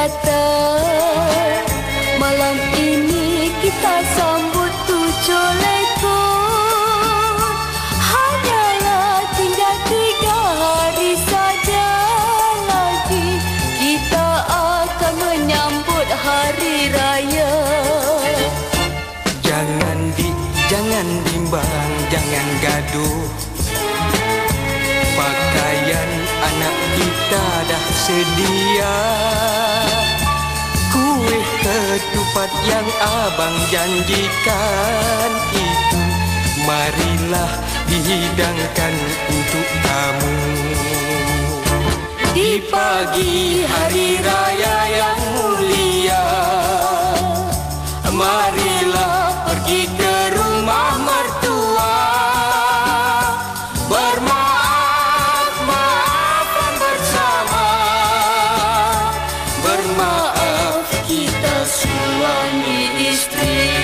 kata Malam ini kita sambut tujuh lekor. Hanyalah tinggal tiga hari saja lagi. Kita akan menyambut hari raya. Jangan di, jangan bimbang, jangan gaduh anak kita dah sedia. Kuih ketupat yang abang janjikan itu Marilah dihidangkan untuk kamu Di pagi hari raya yang Solane estrela.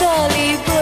Gully